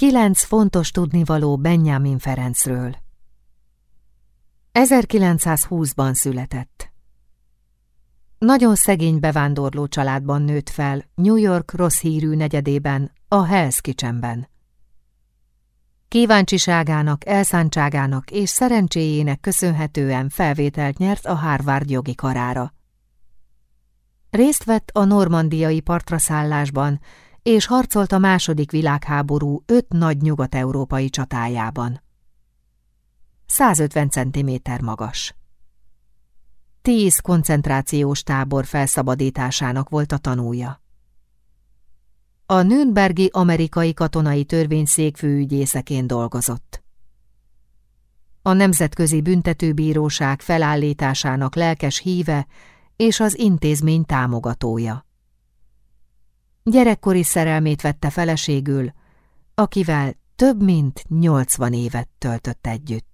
Kilenc fontos tudnivaló Benjamin Ferencről. 1920-ban született. Nagyon szegény bevándorló családban nőtt fel, New York rossz hírű negyedében, a Hell's Kitchenben. Kíváncsiságának, elszántságának és szerencséjének köszönhetően felvételt nyert a Harvard jogi karára. Részt vett a normandiai partraszállásban, és harcolt a második világháború öt nagy nyugat-európai csatájában. 150 cm magas. Tíz koncentrációs tábor felszabadításának volt a tanúja. A Nürnbergi amerikai katonai törvényszék főügyészeként dolgozott. A Nemzetközi Büntetőbíróság felállításának lelkes híve és az intézmény támogatója. Gyerekkori szerelmét vette feleségül, akivel több mint nyolcvan évet töltött együtt.